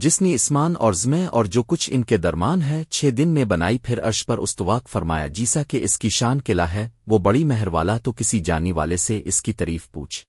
جس نے اسمان اور زمیں اور جو کچھ ان کے درمان ہے، چھ دن میں بنائی، پھر عرش پر استواق فرمایا، جیسا کہ اس کی شان قلعہ ہے، وہ بڑی مہر والا، تو کسی جانی والے سے اس کی تعریف پوچھ۔